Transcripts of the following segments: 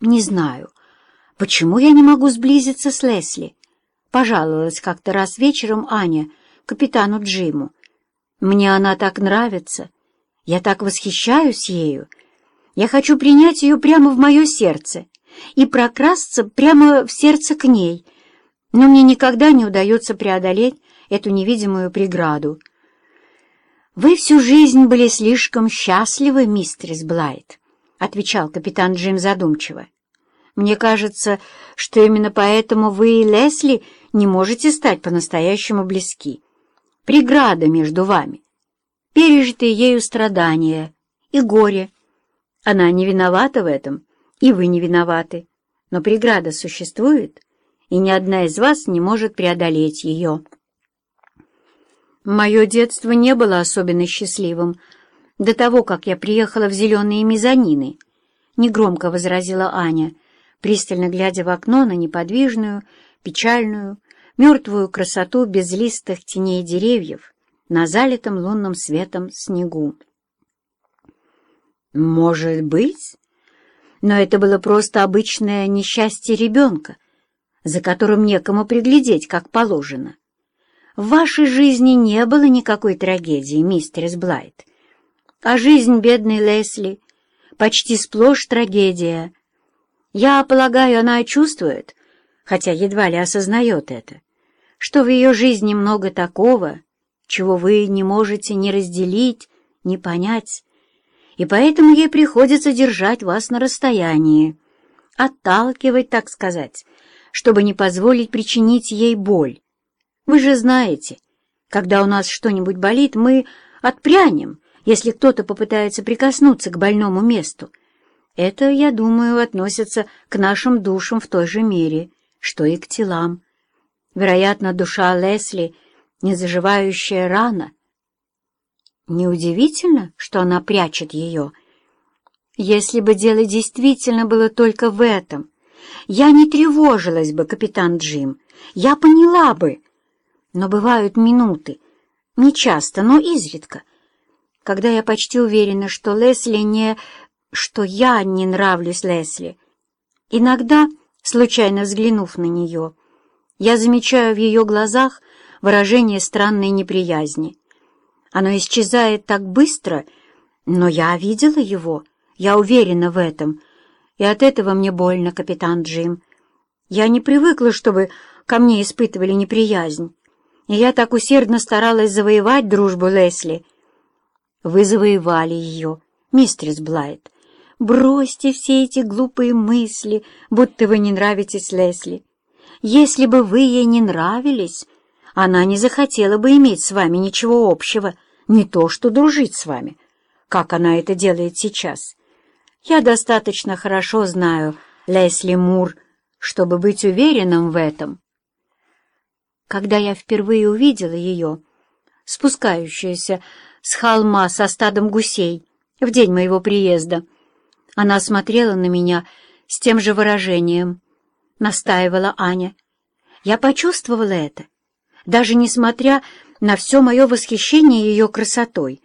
Не знаю, почему я не могу сблизиться с Лесли? Пожаловалась как-то раз вечером Аня капитану Джиму. Мне она так нравится. Я так восхищаюсь ею. Я хочу принять ее прямо в мое сердце и прокрасться прямо в сердце к ней. Но мне никогда не удается преодолеть эту невидимую преграду. «Вы всю жизнь были слишком счастливы, мистерс Блайт», — отвечал капитан Джим задумчиво. «Мне кажется, что именно поэтому вы и Лесли не можете стать по-настоящему близки. Преграда между вами, пережитые ею страдания и горе. Она не виновата в этом, и вы не виноваты, но преграда существует, и ни одна из вас не может преодолеть ее». Мое детство не было особенно счастливым. До того, как я приехала в зеленые мезонины, негромко возразила Аня, пристально глядя в окно на неподвижную, печальную, мертвую красоту безлистых теней деревьев на залитом лунным светом снегу. «Может быть, но это было просто обычное несчастье ребенка, за которым некому приглядеть, как положено. В вашей жизни не было никакой трагедии, мистерс Блайт. А жизнь бедной Лесли почти сплошь трагедия. Я полагаю, она чувствует, хотя едва ли осознает это, что в ее жизни много такого, чего вы не можете ни разделить, ни понять, и поэтому ей приходится держать вас на расстоянии, отталкивать, так сказать, чтобы не позволить причинить ей боль. Вы же знаете, когда у нас что-нибудь болит, мы отпрянем, если кто-то попытается прикоснуться к больному месту. Это, я думаю, относится к нашим душам в той же мере, что и к телам. Вероятно, душа Лесли — незаживающая рана. Неудивительно, что она прячет ее. Если бы дело действительно было только в этом, я не тревожилась бы, капитан Джим, я поняла бы, но бывают минуты, не часто, но изредка, когда я почти уверена, что Лесли не... что я не нравлюсь Лесли. Иногда, случайно взглянув на нее, я замечаю в ее глазах выражение странной неприязни. Оно исчезает так быстро, но я видела его, я уверена в этом, и от этого мне больно, капитан Джим. Я не привыкла, чтобы ко мне испытывали неприязнь и я так усердно старалась завоевать дружбу Лесли. Вы завоевали ее, мистерс Блайт. Бросьте все эти глупые мысли, будто вы не нравитесь Лесли. Если бы вы ей не нравились, она не захотела бы иметь с вами ничего общего, не то что дружить с вами, как она это делает сейчас. Я достаточно хорошо знаю Лесли Мур, чтобы быть уверенным в этом. Когда я впервые увидела ее, спускающуюся с холма со стадом гусей в день моего приезда, она смотрела на меня с тем же выражением, настаивала Аня. Я почувствовала это, даже несмотря на все мое восхищение ее красотой.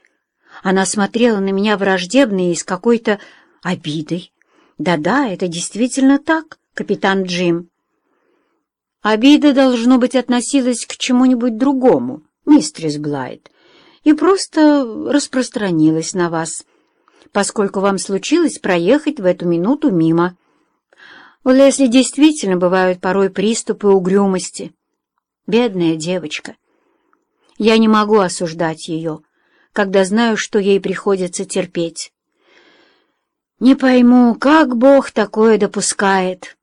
Она смотрела на меня враждебно и с какой-то обидой. Да-да, это действительно так, капитан Джим. Обида, должно быть, относилась к чему-нибудь другому, мистерис Блайт, и просто распространилась на вас, поскольку вам случилось проехать в эту минуту мимо. У Лесли действительно бывают порой приступы угрюмости. Бедная девочка. Я не могу осуждать ее, когда знаю, что ей приходится терпеть. Не пойму, как Бог такое допускает».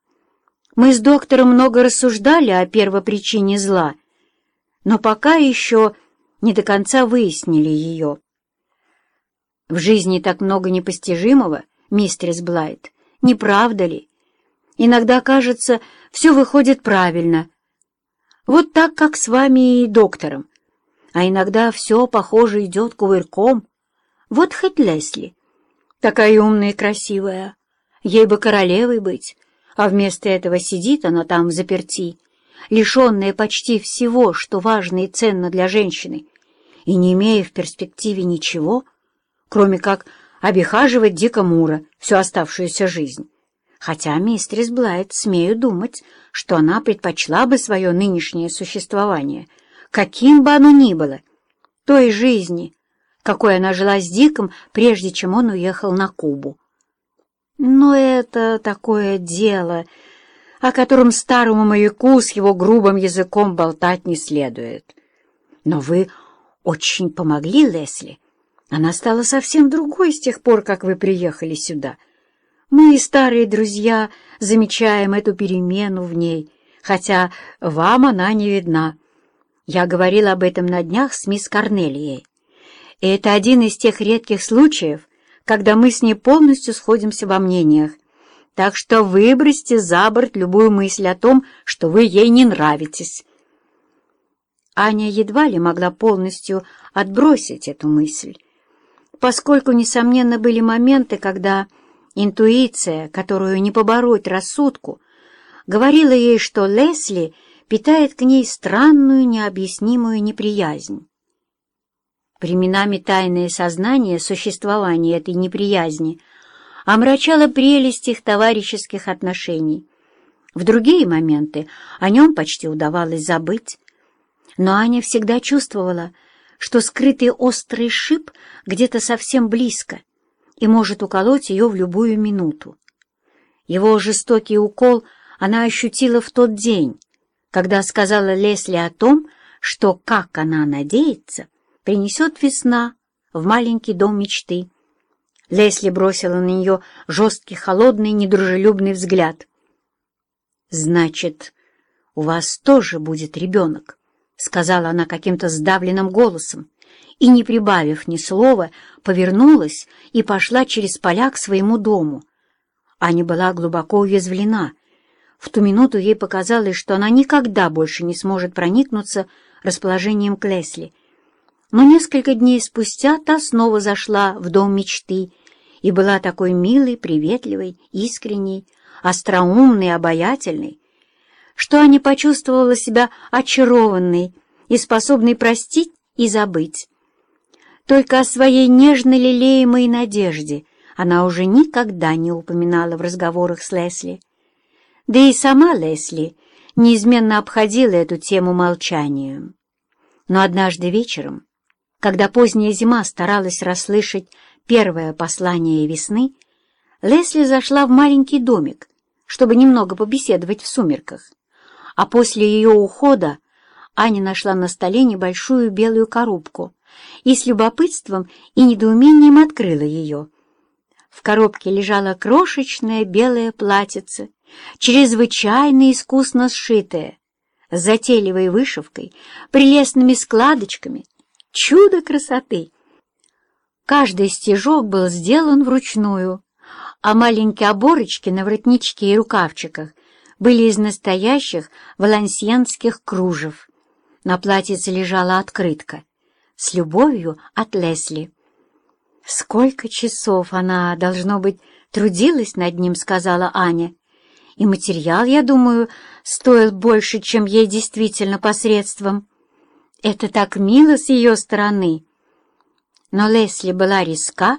Мы с доктором много рассуждали о первопричине зла, но пока еще не до конца выяснили ее. В жизни так много непостижимого, мистерс Блайт, не правда ли? Иногда кажется, все выходит правильно. Вот так, как с вами и доктором. А иногда все, похоже, идет кувырком. Вот хоть Лесли. Такая умная и красивая. Ей бы королевой быть а вместо этого сидит она там в заперти, лишенная почти всего, что важно и ценно для женщины, и не имея в перспективе ничего, кроме как обихаживать Дика Мура всю оставшуюся жизнь. хотя мистерис Блайт, смею думать, что она предпочла бы свое нынешнее существование, каким бы оно ни было, той жизни, какой она жила с Диком, прежде чем он уехал на Кубу. Но это такое дело, о котором старому маяку с его грубым языком болтать не следует. Но вы очень помогли Лесли. Она стала совсем другой с тех пор, как вы приехали сюда. Мы, старые друзья, замечаем эту перемену в ней, хотя вам она не видна. Я говорила об этом на днях с мисс Корнелией. И это один из тех редких случаев, когда мы с ней полностью сходимся во мнениях. Так что выбросьте за борт любую мысль о том, что вы ей не нравитесь. Аня едва ли могла полностью отбросить эту мысль, поскольку, несомненно, были моменты, когда интуиция, которую не побороть рассудку, говорила ей, что Лесли питает к ней странную необъяснимую неприязнь. Временами тайное сознание существования этой неприязни омрачало прелесть их товарищеских отношений. В другие моменты о нем почти удавалось забыть, но Аня всегда чувствовала, что скрытый острый шип где-то совсем близко и может уколоть ее в любую минуту. Его жестокий укол она ощутила в тот день, когда сказала Лесли о том, что, как она надеется, принесет весна в маленький дом мечты. Лесли бросила на нее жесткий, холодный, недружелюбный взгляд. «Значит, у вас тоже будет ребенок?» — сказала она каким-то сдавленным голосом, и, не прибавив ни слова, повернулась и пошла через поля к своему дому. Аня была глубоко уязвлена. В ту минуту ей показалось, что она никогда больше не сможет проникнуться расположением к Лесли. Но несколько дней спустя та снова зашла в дом мечты и была такой милой, приветливой, искренней, остроумной, обаятельной, что Аня почувствовала себя очарованной и способной простить и забыть. Только о своей нежно лелеемой надежде она уже никогда не упоминала в разговорах с Лесли. Да и сама Лесли неизменно обходила эту тему молчанием. Но однажды вечером, когда поздняя зима старалась расслышать первое послание весны, Лесли зашла в маленький домик, чтобы немного побеседовать в сумерках а после ее ухода Аня нашла на столе небольшую белую коробку и с любопытством и недоумением открыла ее. В коробке лежало крошечное белое платьице, чрезвычайно искусно сшитое, с затейливой вышивкой, прелестными складочками, чудо красоты. Каждый стежок был сделан вручную, а маленькие оборочки на воротничке и рукавчиках были из настоящих валансьенских кружев. На платьице лежала открытка «С любовью от Лесли». «Сколько часов она, должно быть, трудилась над ним», — сказала Аня. «И материал, я думаю, стоил больше, чем ей действительно посредством. Это так мило с ее стороны». Но Лесли была риска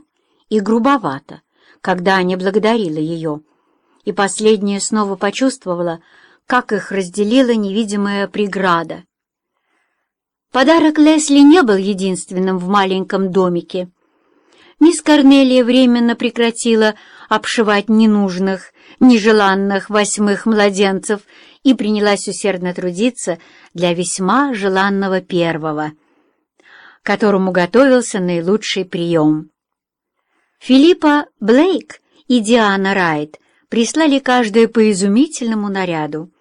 и грубовата, когда Аня благодарила ее и последняя снова почувствовала, как их разделила невидимая преграда. Подарок Лесли не был единственным в маленьком домике. Мисс Корнелия временно прекратила обшивать ненужных, нежеланных восьмых младенцев и принялась усердно трудиться для весьма желанного первого, которому готовился наилучший прием. Филиппа Блейк и Диана Райт прислали каждую по изумительному наряду,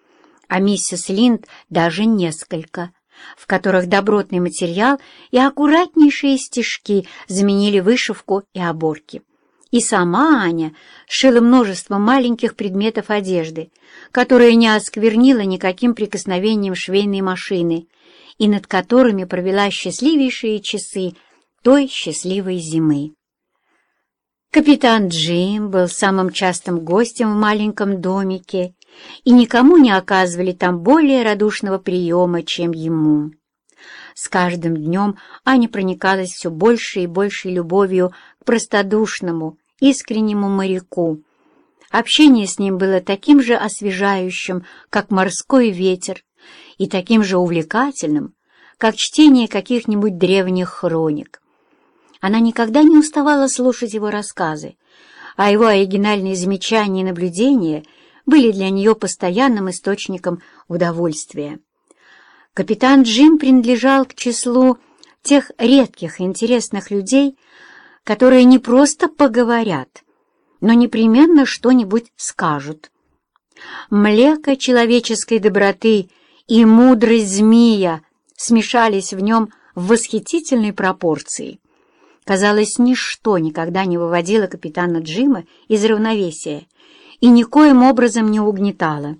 а миссис Линд даже несколько, в которых добротный материал и аккуратнейшие стежки заменили вышивку и оборки. И сама Аня сшила множество маленьких предметов одежды, которые не осквернила никаким прикосновением швейной машины и над которыми провела счастливейшие часы той счастливой зимы. Капитан Джим был самым частым гостем в маленьком домике, и никому не оказывали там более радушного приема, чем ему. С каждым днем Аня проникалась все больше и большей любовью к простодушному, искреннему моряку, Общение с ним было таким же освежающим, как морской ветер, и таким же увлекательным, как чтение каких-нибудь древних хроник. Она никогда не уставала слушать его рассказы, а его оригинальные замечания и наблюдения были для нее постоянным источником удовольствия. Капитан Джим принадлежал к числу тех редких и интересных людей, которые не просто поговорят, но непременно что-нибудь скажут. Млеко человеческой доброты и мудрость змея смешались в нем в восхитительной пропорции. Казалось, ничто никогда не выводило капитана Джима из равновесия и никоим образом не угнетало.